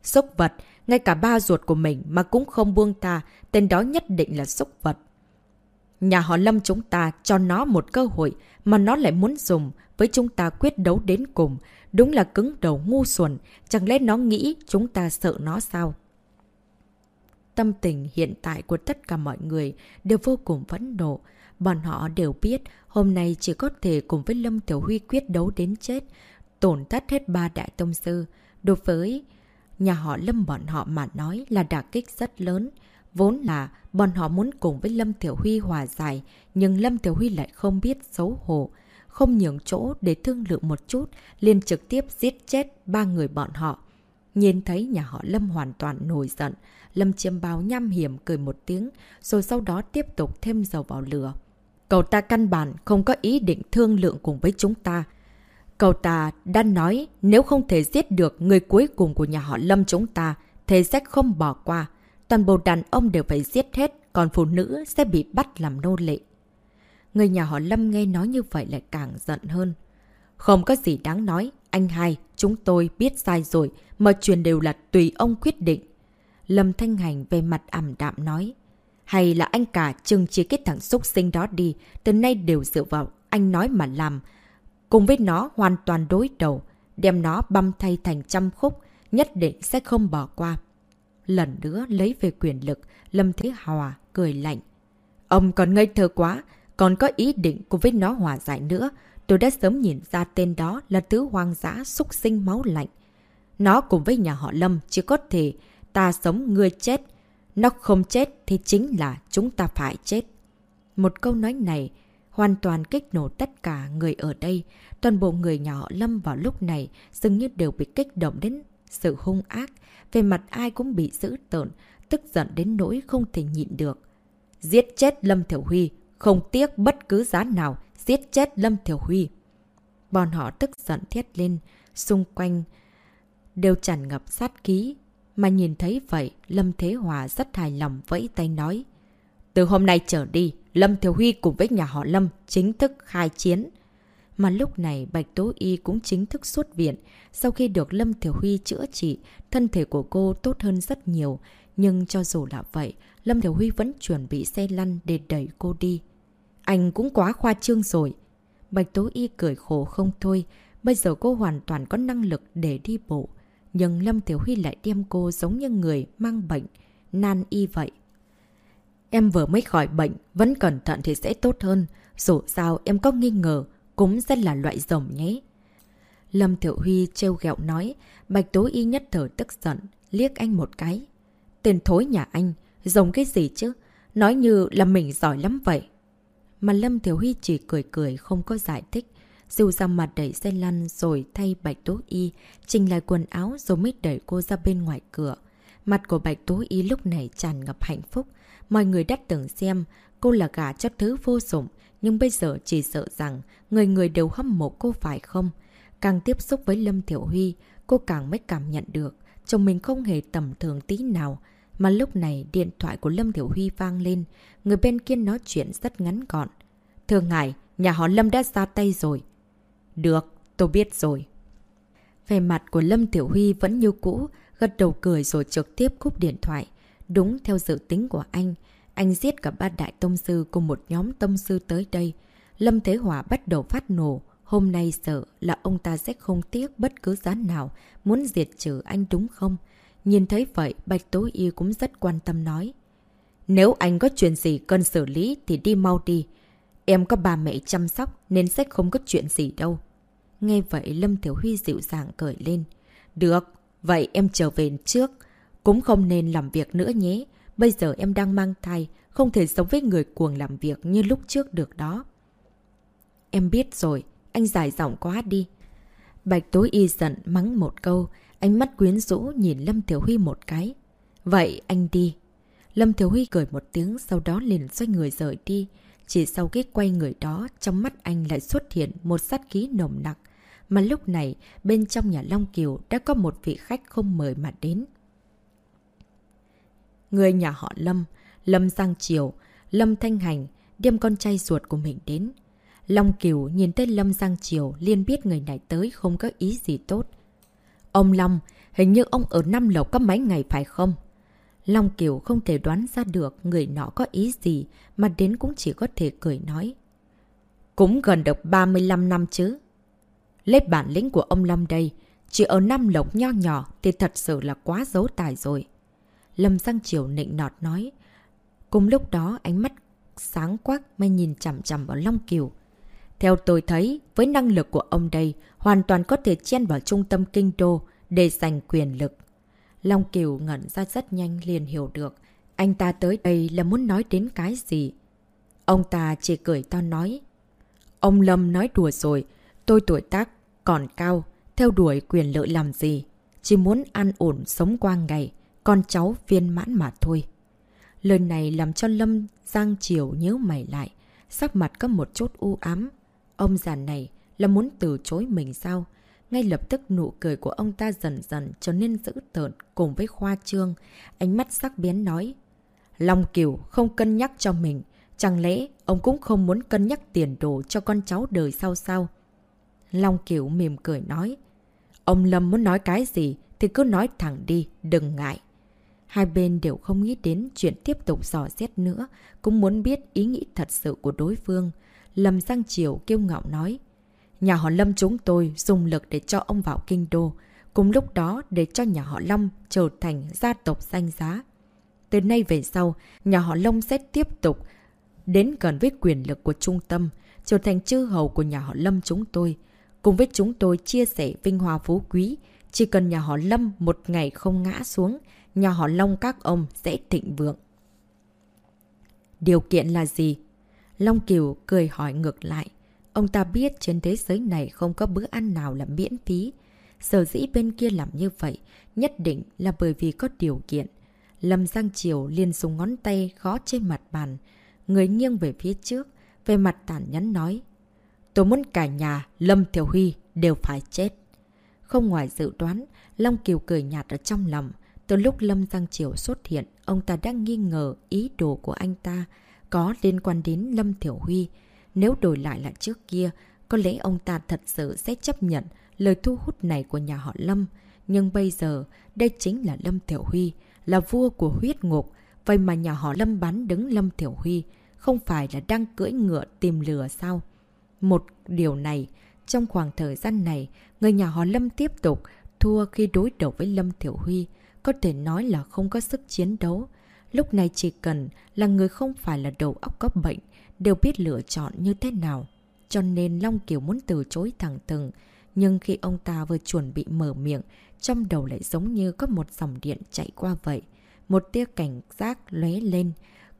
Xúc vật, ngay cả ba ruột của mình mà cũng không buông tha, tên đó nhất định là xúc vật. Nhà họ Lâm chúng ta cho nó một cơ hội mà nó lại muốn dùng với chúng ta quyết đấu đến cùng. Đúng là cứng đầu ngu xuẩn, chẳng lẽ nó nghĩ chúng ta sợ nó sao? Tâm tình hiện tại của tất cả mọi người đều vô cùng phẫn nộ. Bọn họ đều biết hôm nay chỉ có thể cùng với Lâm Tiểu Huy quyết đấu đến chết, tổn thất hết ba đại tông sư. Đối với nhà họ Lâm bọn họ mà nói là đả kích rất lớn. Vốn là bọn họ muốn cùng với Lâm Tiểu Huy hòa giải, nhưng Lâm Tiểu Huy lại không biết xấu hổ. Không nhường chỗ để thương lượng một chút, liền trực tiếp giết chết ba người bọn họ. Nhìn thấy nhà họ Lâm hoàn toàn nổi giận, Lâm chiêm báo nham hiểm cười một tiếng, rồi sau đó tiếp tục thêm dầu vào lửa. Cậu ta căn bản không có ý định thương lượng cùng với chúng ta. Cậu ta đã nói nếu không thể giết được người cuối cùng của nhà họ Lâm chúng ta, thế sẽ không bỏ qua. Toàn bộ đàn ông đều phải giết hết, còn phụ nữ sẽ bị bắt làm nô lệ. Người nhà họ Lâm nghe nói như vậy lại càng giận hơn. Không có gì đáng nói, anh hai, chúng tôi biết sai rồi, mọi chuyện đều là tùy ông quyết định. Lâm Thanh Hành về mặt ảm đạm nói. Hay là anh cả chừng chỉ cái thằng xúc sinh đó đi, từ nay đều dựa vào anh nói mà làm. Cùng với nó hoàn toàn đối đầu, đem nó băm thay thành trăm khúc, nhất định sẽ không bỏ qua. Lần nữa lấy về quyền lực, Lâm Thế Hòa cười lạnh. Ông còn ngây thơ quá, còn có ý định cùng với nó hòa giải nữa. Tôi đã sớm nhìn ra tên đó là thứ hoang dã xúc sinh máu lạnh. Nó cùng với nhà họ Lâm chỉ có thể ta sống ngươi chết. Nó không chết thì chính là chúng ta phải chết. Một câu nói này hoàn toàn kích nổ tất cả người ở đây. Toàn bộ người nhà họ Lâm vào lúc này dường như đều bị kích động đến sự hung ác. Về mặt ai cũng bị dữ tợn, tức giận đến nỗi không thể nhịn được. Giết chết Lâm Thiểu Huy, không tiếc bất cứ giá nào, giết chết Lâm Thiểu Huy. Bọn họ tức giận thiết lên, xung quanh đều tràn ngập sát khí. Mà nhìn thấy vậy, Lâm Thế Hòa rất hài lòng vẫy tay nói. Từ hôm nay trở đi, Lâm Thiểu Huy cùng với nhà họ Lâm chính thức khai chiến. Mà lúc này Bạch Tố Y cũng chính thức xuất viện. Sau khi được Lâm Thiểu Huy chữa trị, thân thể của cô tốt hơn rất nhiều. Nhưng cho dù là vậy, Lâm Thiểu Huy vẫn chuẩn bị xe lăn để đẩy cô đi. Anh cũng quá khoa trương rồi. Bạch Tố Y cười khổ không thôi. Bây giờ cô hoàn toàn có năng lực để đi bộ. Nhưng Lâm Tiểu Huy lại đem cô giống như người mang bệnh, nan y vậy. Em vừa mới khỏi bệnh, vẫn cẩn thận thì sẽ tốt hơn. Dù sao em có nghi ngờ, cũng rất là loại rồng nhé. Lâm Thiệu Huy trêu ghẹo nói, Bạch Tố Y nhất thở tức giận, liếc anh một cái. Tên thối nhà anh, rồng cái gì chứ? Nói như là mình giỏi lắm vậy. Mà Lâm Thiểu Huy chỉ cười cười không có giải thích. Dìu ra mặt đẩy xe lăn rồi thay Bạch Tố Y, trình lại quần áo rồi mới đẩy cô ra bên ngoài cửa. Mặt của Bạch Tố Y lúc này tràn ngập hạnh phúc. Mọi người đã từng xem, cô là gà cho thứ vô dụng, nhưng bây giờ chỉ sợ rằng người người đều hâm mộ cô phải không? Càng tiếp xúc với Lâm Thiểu Huy, cô càng mới cảm nhận được chồng mình không hề tầm thường tí nào. Mà lúc này điện thoại của Lâm Thiểu Huy vang lên, người bên kia nói chuyện rất ngắn gọn. Thưa ngài, nhà họ Lâm đã ra tay rồi. Được, tôi biết rồi. Về mặt của Lâm Tiểu Huy vẫn như cũ, gật đầu cười rồi trực tiếp cúp điện thoại. Đúng theo dự tính của anh, anh giết cả ba đại tông sư cùng một nhóm tông sư tới đây. Lâm Thế Hỏa bắt đầu phát nổ. Hôm nay sợ là ông ta sẽ không tiếc bất cứ giá nào muốn diệt trừ anh đúng không? Nhìn thấy vậy, Bạch Tố Y cũng rất quan tâm nói. Nếu anh có chuyện gì cần xử lý thì đi mau đi. Em có bà mẹ chăm sóc nên sẽ không có chuyện gì đâu. Nghe vậy Lâm Tiểu Huy dịu dàng cởi lên. Được, vậy em trở về trước. Cũng không nên làm việc nữa nhé. Bây giờ em đang mang thai, không thể sống với người cuồng làm việc như lúc trước được đó. Em biết rồi, anh giải giọng quá đi. Bạch Tối Y giận mắng một câu, ánh mắt quyến rũ nhìn Lâm Thiểu Huy một cái. Vậy anh đi. Lâm Thiếu Huy cười một tiếng sau đó liền xoay người rời đi. Chỉ sau cái quay người đó, trong mắt anh lại xuất hiện một sát khí nồng nặc. Mà lúc này, bên trong nhà Long Kiều đã có một vị khách không mời mà đến. Người nhà họ Lâm, Lâm Giang Triều, Lâm Thanh Hành, đem con trai ruột của mình đến. Long Kiều nhìn tên Lâm Giang Triều liền biết người này tới không có ý gì tốt. Ông Long, hình như ông ở Nam Lộc có mấy ngày phải không? Long Kiều không thể đoán ra được người nọ có ý gì, mà đến cũng chỉ có thể cười nói. Cũng gần được 35 năm chứ. Lấy bản lĩnh của ông Lâm đây, chỉ ở năm lộc nho nhỏ thì thật sự là quá dấu tài rồi. Lâm Giang Triều nịnh nọt nói. Cùng lúc đó ánh mắt sáng quắc mà nhìn chằm chằm vào Long Kiều. Theo tôi thấy, với năng lực của ông đây, hoàn toàn có thể chen vào trung tâm kinh đô để giành quyền lực. Long Kiều ngẩn ra rất nhanh liền hiểu được. Anh ta tới đây là muốn nói đến cái gì? Ông ta chỉ cười to nói. Ông Lâm nói đùa rồi. Tôi tuổi tác còn cao. Theo đuổi quyền lợi làm gì? Chỉ muốn ăn ổn sống qua ngày. Con cháu viên mãn mà thôi. Lời này làm cho Lâm Giang Triều nhớ mày lại. Sắc mặt có một chút u ám. Ông già này là muốn từ chối mình sao? Ngay lập tức nụ cười của ông ta dần dần trở nên dữ tợn cùng với khoa trương. Ánh mắt sắc bén nói. Long Kiều không cân nhắc cho mình. Chẳng lẽ ông cũng không muốn cân nhắc tiền đồ cho con cháu đời sau sao? Long Kiều mỉm cười nói. Ông Lâm muốn nói cái gì thì cứ nói thẳng đi, đừng ngại. Hai bên đều không nghĩ đến chuyện tiếp tục dò xét nữa, cũng muốn biết ý nghĩ thật sự của đối phương. Lâm Giang Triều kêu ngạo nói. Nhà họ Lâm chúng tôi dùng lực để cho ông vào kinh đô, cùng lúc đó để cho nhà họ Lâm trở thành gia tộc danh giá. Từ nay về sau, nhà họ lâm sẽ tiếp tục đến gần với quyền lực của trung tâm, trở thành chư hầu của nhà họ Lâm chúng tôi. Cùng với chúng tôi chia sẻ vinh hoa phú quý, chỉ cần nhà họ Lâm một ngày không ngã xuống, nhà họ Long các ông sẽ thịnh vượng. Điều kiện là gì? Long Kiều cười hỏi ngược lại. Ông ta biết trên thế giới này không có bữa ăn nào là miễn phí. Sở dĩ bên kia làm như vậy, nhất định là bởi vì có điều kiện. Lâm Giang Triều liền dùng ngón tay gõ trên mặt bàn, người nghiêng về phía trước, về mặt tản nhẫn nói. Tôi muốn cả nhà, Lâm Thiểu Huy đều phải chết. Không ngoài dự đoán, Long Kiều cười nhạt ở trong lòng. Từ lúc Lâm Giang Triều xuất hiện, ông ta đang nghi ngờ ý đồ của anh ta có liên quan đến Lâm Thiểu Huy. Nếu đổi lại là trước kia, có lẽ ông ta thật sự sẽ chấp nhận lời thu hút này của nhà họ Lâm. Nhưng bây giờ, đây chính là Lâm Thiểu Huy, là vua của huyết ngục. Vậy mà nhà họ Lâm bán đứng Lâm Thiểu Huy, không phải là đang cưỡi ngựa tìm lừa sao? Một điều này, trong khoảng thời gian này, người nhà họ Lâm tiếp tục thua khi đối đầu với Lâm Thiểu Huy, có thể nói là không có sức chiến đấu. Lúc này chỉ cần là người không phải là đầu óc có bệnh, đều biết lựa chọn như thế nào. Cho nên Long Kiều muốn từ chối thẳng thừng, nhưng khi ông ta vừa chuẩn bị mở miệng, trong đầu lại giống như có một dòng điện chạy qua vậy. Một tia cảnh giác lóe lên.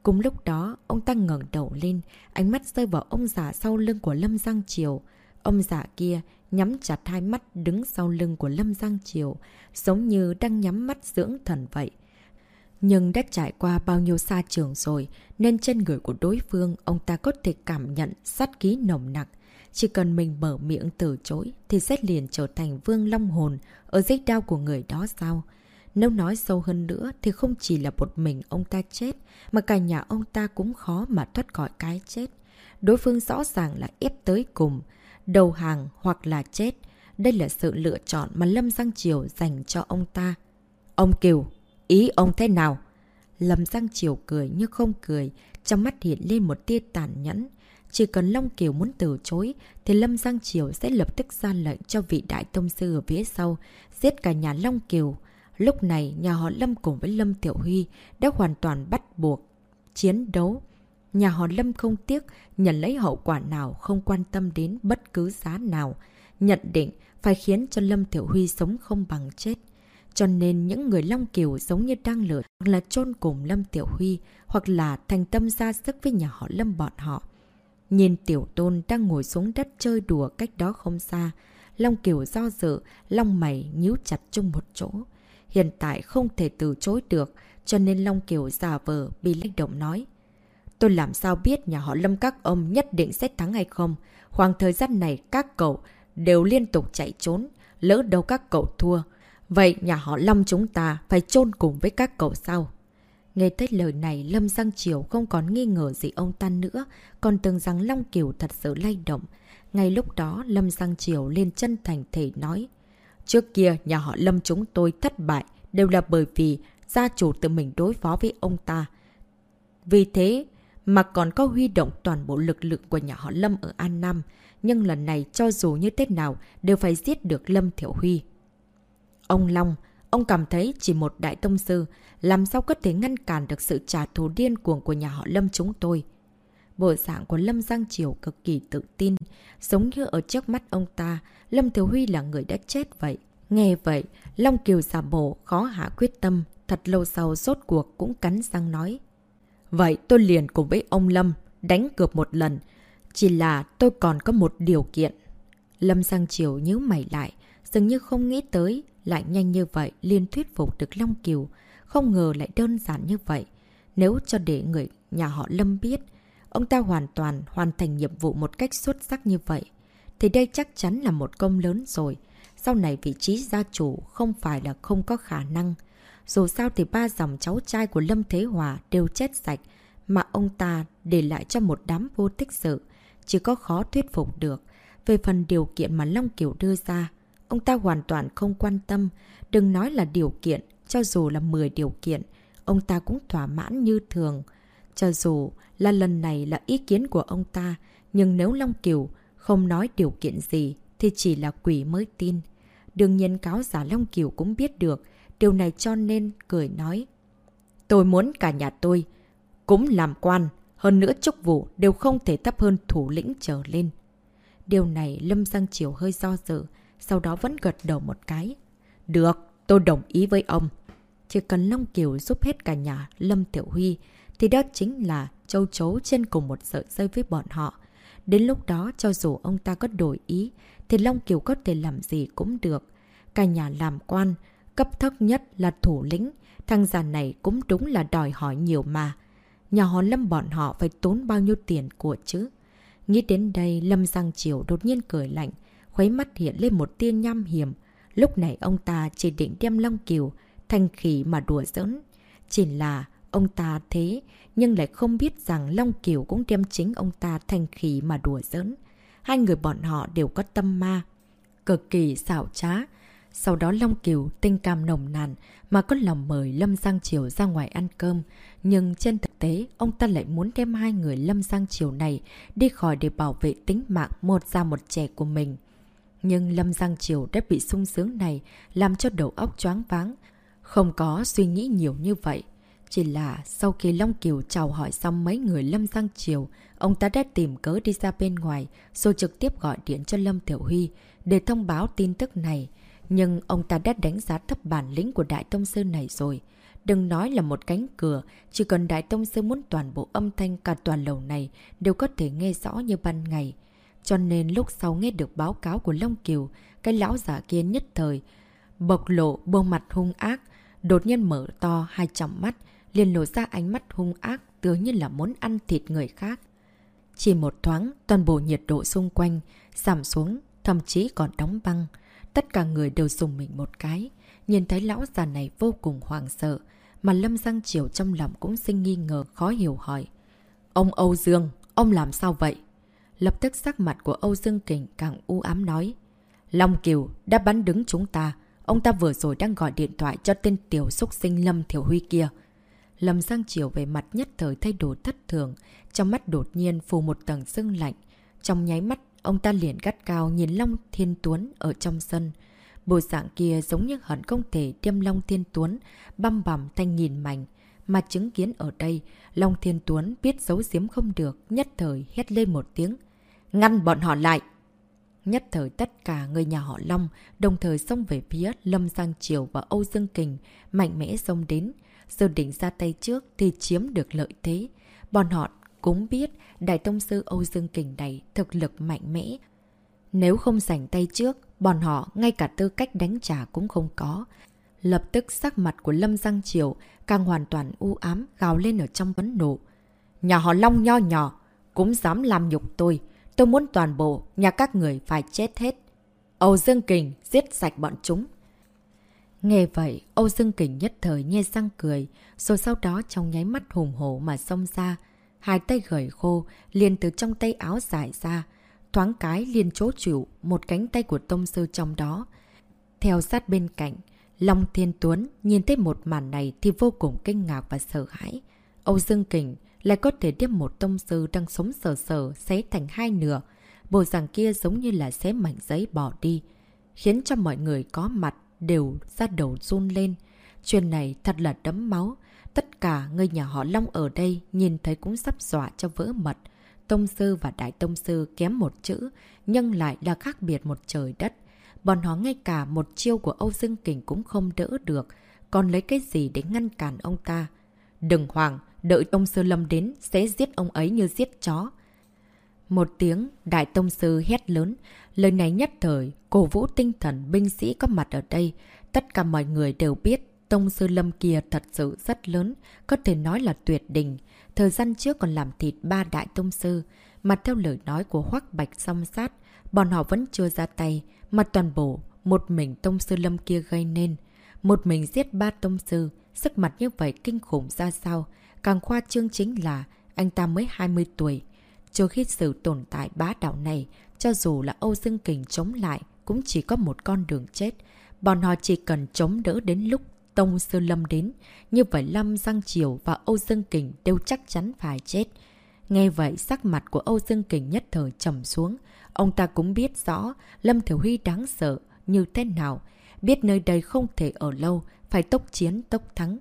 Cùng lúc đó, ông ta ngẩng đầu lên, ánh mắt rơi vào ông già sau lưng của Lâm Giang Triều. Ông già kia nhắm chặt hai mắt đứng sau lưng của Lâm Giang Triều, giống như đang nhắm mắt dưỡng thần vậy. Nhưng đã trải qua bao nhiêu xa trường rồi, nên trên người của đối phương ông ta có thể cảm nhận sát ký nồng nặc. Chỉ cần mình mở miệng từ chối thì sẽ liền trở thành vương long hồn ở dây đao của người đó sao? Nếu nói sâu hơn nữa thì không chỉ là một mình ông ta chết, mà cả nhà ông ta cũng khó mà thoát khỏi cái chết. Đối phương rõ ràng là ép tới cùng, đầu hàng hoặc là chết. Đây là sự lựa chọn mà Lâm Giang Triều dành cho ông ta. Ông Kiều, ý ông thế nào? Lâm Giang Triều cười nhưng không cười, trong mắt hiện lên một tia tàn nhẫn. Chỉ cần Long Kiều muốn từ chối, thì Lâm Giang Triều sẽ lập tức ra lệnh cho vị đại tông sư ở phía sau, giết cả nhà Long Kiều. Lúc này, nhà họ Lâm cùng với Lâm Tiểu Huy đã hoàn toàn bắt buộc chiến đấu. Nhà họ Lâm không tiếc nhận lấy hậu quả nào không quan tâm đến bất cứ giá nào. Nhận định phải khiến cho Lâm Tiểu Huy sống không bằng chết. Cho nên những người Long Kiều giống như đang lửa hoặc là chôn cùng Lâm Tiểu Huy hoặc là thành tâm ra sức với nhà họ Lâm bọn họ. Nhìn Tiểu Tôn đang ngồi xuống đất chơi đùa cách đó không xa. Long Kiều do dự, Long mày nhíu chặt chung một chỗ. Hiện tại không thể từ chối được, cho nên Long Kiều giả vờ bị lách động nói. Tôi làm sao biết nhà họ Lâm các ông nhất định sẽ thắng hay không? Khoảng thời gian này các cậu đều liên tục chạy trốn, lỡ đâu các cậu thua. Vậy nhà họ Lâm chúng ta phải chôn cùng với các cậu sao? Nghe thấy lời này, Lâm Giang Triều không còn nghi ngờ gì ông ta nữa, còn tưởng rằng Long Kiều thật sự lay động. Ngay lúc đó, Lâm Giang Triều lên chân thành thể nói. Trước kia, nhà họ Lâm chúng tôi thất bại đều là bởi vì gia chủ tự mình đối phó với ông ta. Vì thế mà còn có huy động toàn bộ lực lượng của nhà họ Lâm ở An Nam. Nhưng lần này cho dù như thế nào đều phải giết được Lâm Thiểu Huy. Ông Long, ông cảm thấy chỉ một đại tông sư làm sao có thể ngăn cản được sự trả thù điên cuồng của nhà họ Lâm chúng tôi. Bộ dạng của Lâm Giang Triều cực kỳ tự tin, giống như ở trước mắt ông ta, Lâm Thiếu Huy là người đã chết vậy. Nghe vậy, Long Kiều giả bộ khó hạ quyết tâm, thật lâu sau rốt cuộc cũng cắn răng nói. Vậy tôi liền cùng với ông Lâm đánh cược một lần, chỉ là tôi còn có một điều kiện. Lâm Giang Triều nhíu mày lại, dường như không nghĩ tới, lại nhanh như vậy liên thuyết phục được Long Kiều. Không ngờ lại đơn giản như vậy. Nếu cho để người nhà họ Lâm biết, ông ta hoàn toàn hoàn thành nhiệm vụ một cách xuất sắc như vậy, thì đây chắc chắn là một công lớn rồi. Sau này vị trí gia chủ không phải là không có khả năng. Dù sao thì ba dòng cháu trai của Lâm Thế Hòa đều chết sạch, mà ông ta để lại cho một đám vô tích sự, chỉ có khó thuyết phục được. Về phần điều kiện mà Long Kiều đưa ra, ông ta hoàn toàn không quan tâm, đừng nói là điều kiện, cho dù là 10 điều kiện, ông ta cũng thỏa mãn như thường. Cho dù là lần này là ý kiến của ông ta, nhưng nếu Long Kiều không nói điều kiện gì thì chỉ là quỷ mới tin. Đương nhiên cáo giả Long Kiều cũng biết được, điều này cho nên cười nói. Tôi muốn cả nhà tôi cũng làm quan, hơn nữa chức vụ đều không thể thấp hơn thủ lĩnh trở lên. Điều này Lâm Giang Triều hơi do dự, sau đó vẫn gật đầu một cái. Được, tôi đồng ý với ông. Chỉ cần Long Kiều giúp hết cả nhà Lâm Tiểu Huy, thì đó chính là châu chấu trên cùng một sợi dây với bọn họ. Đến lúc đó, cho dù ông ta có đổi ý, thì Long Kiều có thể làm gì cũng được. Cả nhà làm quan, cấp thấp nhất là thủ lĩnh, thằng già này cũng đúng là đòi hỏi nhiều mà. Nhà họ Lâm bọn họ phải tốn bao nhiêu tiền của chứ? Nghĩ đến đây, Lâm Giang Triều đột nhiên cười lạnh, khuấy mắt hiện lên một tia nham hiểm. Lúc này ông ta chỉ định đem Long Kiều thành khỉ mà đùa giỡn. Chỉ là ông ta thế, nhưng lại không biết rằng Long Kiều cũng đem chính ông ta thành khỉ mà đùa giỡn. hai người bọn họ đều có tâm ma. Cực kỳ xảo trá. Sau đó Long Kiều tinh cam nồng nàn mà có lòng mời Lâm Giang Triều ra ngoài ăn cơm. Nhưng trên thực tế, ông ta lại muốn đem hai người Lâm Giang Triều này đi khỏi để bảo vệ tính mạng một già một trẻ của mình. Nhưng Lâm Giang Triều đã bị sung sướng này làm cho đầu óc choáng váng. Không có suy nghĩ nhiều như vậy. Chỉ là sau khi Long Kiều chào hỏi xong mấy người Lâm Giang Triều, ông ta đã tìm cớ đi ra bên ngoài rồi trực tiếp gọi điện cho Lâm Tiểu Huy để thông báo tin tức này. Nhưng ông ta đã đánh giá thấp bản lĩnh của Đại Tông Sư này rồi. Đừng nói là một cánh cửa, chỉ cần Đại Tông Sư muốn toàn bộ âm thanh cả toàn lầu này đều có thể nghe rõ như ban ngày. Cho nên lúc sau nghe được báo cáo của Long Kiều, cái lão giả kia nhất thời, bộc lộ bộ mặt hung ác, đột nhiên mở to hai tròng mắt, liền lộ ra ánh mắt hung ác tựa như là muốn ăn thịt người khác. Chỉ một thoáng, toàn bộ nhiệt độ xung quanh giảm xuống, thậm chí còn đóng băng. Tất cả người đều dùng mình một cái. Nhìn thấy lão già này vô cùng hoàng sợ, mà Lâm Giang Triều trong lòng cũng sinh nghi ngờ khó hiểu hỏi. Ông Âu Dương, ông làm sao vậy? Lập tức sắc mặt của Âu Dương Kình càng u ám nói. Long Kiều đã bắn đứng chúng ta. Ông ta vừa rồi đang gọi điện thoại cho tên tiểu xúc sinh Lâm Thiểu Huy kia. Lâm Giang Triều về mặt nhất thời thay đổi thất thường, trong mắt đột nhiên phù một tầng sưng lạnh. Trong nháy mắt, ông ta liền gắt cao nhìn Long Thiên Tuấn ở trong sân. Bộ dạng kia giống như hẳn không thể đem Long Thiên Tuấn băm bằm thanh nhìn mảnh. Mà chứng kiến ở đây, Long Thiên Tuấn biết giấu giếm không được, nhất thời hét lên một tiếng. Ngăn bọn họ lại! Nhất thời tất cả người nhà họ Long đồng thời xông về phía Lâm Giang Triều và Âu Dương Kình, mạnh mẽ xông đến. Giờ định ra tay trước thì chiếm được lợi thế. Bọn họ cũng biết Đại Tông Sư Âu Dương Kình này thực lực mạnh mẽ. Nếu không giành tay trước, bọn họ ngay cả tư cách đánh trả cũng không có. Lập tức sắc mặt của Lâm Giang Triều càng hoàn toàn u ám gào lên ở trong vấn nộ. Nhà họ Long nho nhỏ, cũng dám làm nhục tôi. Tôi muốn toàn bộ, nhà các người phải chết hết. Âu Dương Kình giết sạch bọn chúng. Nghe vậy, Âu Dương Kình nhất thời nhe răng cười, rồi sau đó trong nháy mắt hùng hổ mà xông ra. Hai tay gởi khô, liền từ trong tay áo giải ra, thoáng cái liền chỗ chịu một cánh tay của tông sư trong đó. Theo sát bên cạnh, Long Thiên Tuấn nhìn thấy một màn này thì vô cùng kinh ngạc và sợ hãi. Âu Dương Kình lại có thể tiếp một tông sư đang sống sờ sờ xé thành hai nửa. Bộ dạng kia giống như là xé mảnh giấy bỏ đi, khiến cho mọi người có mặt đều ra đầu run lên. Chuyện này thật là đấm máu. Tất cả người nhà họ Long ở đây nhìn thấy cũng sắp dọa cho vỡ mật. Tông sư và đại tông sư kém một chữ, nhưng lại là khác biệt một trời đất. Bọn họ ngay cả một chiêu của Âu Dương Kình cũng không đỡ được, còn lấy cái gì để ngăn cản ông ta. Đừng hoảng, đợi Tông Sư Lâm đến sẽ giết ông ấy như giết chó. Một tiếng, Đại Tông Sư hét lớn, lời này nhất thời, cổ vũ tinh thần binh sĩ có mặt ở đây. Tất cả mọi người đều biết Tông Sư Lâm kia thật sự rất lớn, có thể nói là tuyệt đỉnh. Thời gian trước còn làm thịt ba Đại Tông Sư, mà theo lời nói của Hoác Bạch song sát, bọn họ vẫn chưa ra tay, mà toàn bộ một mình Tông Sư Lâm kia gây nên. Một mình giết ba Tông Sư, sức mặt như vậy kinh khủng ra sao? Càng khoa trương chính là anh ta mới 20 tuổi. Trước khi sự tồn tại bá đạo này, cho dù là Âu Dương Kình chống lại, cũng chỉ có một con đường chết. Bọn họ chỉ cần chống đỡ đến lúc Tông sơ Lâm đến. Như vậy Lâm Giang Triều và Âu Dương Kình đều chắc chắn phải chết. Nghe vậy sắc mặt của Âu Dương Kình nhất thời trầm xuống. Ông ta cũng biết rõ Lâm Thiểu Huy đáng sợ như thế nào. Biết nơi đây không thể ở lâu, phải tốc chiến tốc thắng.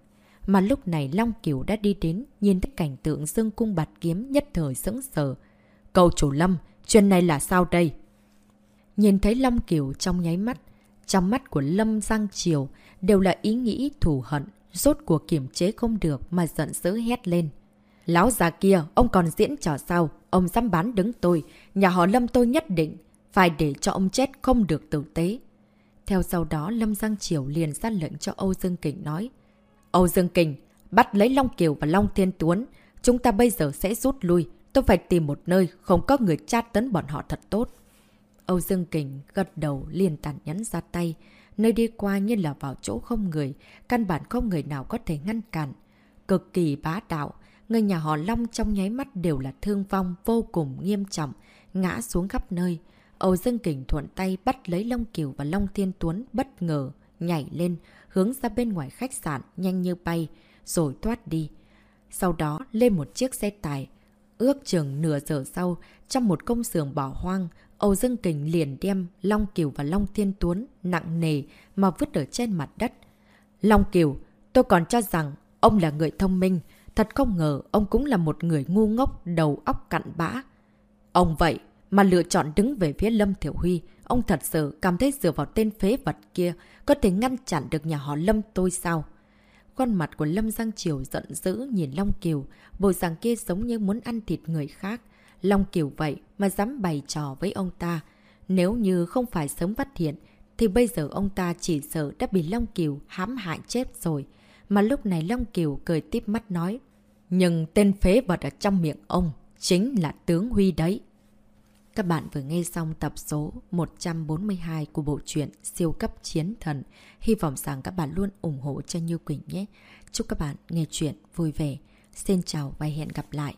Mà lúc này Long Kiều đã đi đến, nhìn thấy cảnh tượng dương cung bạt kiếm nhất thời sững sờ. Cầu chủ Lâm, chuyện này là sao đây? Nhìn thấy Long Kiều trong nháy mắt, trong mắt của Lâm Giang Triều đều là ý nghĩ thù hận, rốt cuộc kiểm chế không được mà giận dữ hét lên. Lão già kia, ông còn diễn trò sao? Ông dám bán đứng tôi, nhà họ Lâm tôi nhất định, phải để cho ông chết không được tử tế. Theo sau đó Lâm Giang Triều liền ra lệnh cho Âu Dương Kình nói. Âu Dương Kình, bắt lấy Long Kiều và Long Thiên Tuấn. Chúng ta bây giờ sẽ rút lui. Tôi phải tìm một nơi không có người tra tấn bọn họ thật tốt. Âu Dương Kình gật đầu liền tàn nhẫn ra tay. Nơi đi qua như là vào chỗ không người, căn bản không người nào có thể ngăn cản. Cực kỳ bá đạo, người nhà họ Long trong nháy mắt đều là thương vong vô cùng nghiêm trọng. ngã xuống khắp nơi. Âu Dương Kình thuận tay bắt lấy Long Kiều và Long Thiên Tuấn bất ngờ, nhảy lên, hướng ra bên ngoài khách sạn nhanh như bay, rồi thoát đi. Sau đó lên một chiếc xe tải. Ước chừng nửa giờ sau, trong một công xưởng bỏ hoang, Âu Dương Kình liền đem Long Kiều và Long Thiên Tuấn nặng nề mà vứt ở trên mặt đất. Long Kiều, tôi còn cho rằng ông là người thông minh, thật không ngờ ông cũng là một người ngu ngốc đầu óc cặn bã. Ông vậy mà lựa chọn đứng về phía Lâm Thiểu Huy, ông thật sự cảm thấy dựa vào tên phế vật kia có thể ngăn chặn được nhà họ Lâm tôi sao? Con mặt của Lâm Giang Triều giận dữ nhìn Long Kiều, bộ dạng kia giống như muốn ăn thịt người khác. Long Kiều vậy mà dám bày trò với ông ta. Nếu như không phải sớm phát hiện, thì bây giờ ông ta chỉ sợ đã bị Long Kiều hãm hại chết rồi. Mà lúc này Long Kiều cười tiếp mắt nói. Nhưng tên phế vật ở trong miệng ông chính là tướng Huy đấy. Các bạn vừa nghe xong tập số 142 của bộ truyện Siêu cấp chiến thần. Hy vọng rằng các bạn luôn ủng hộ cho Như Quỳnh nhé. Chúc các bạn nghe chuyện vui vẻ. Xin chào và hẹn gặp lại.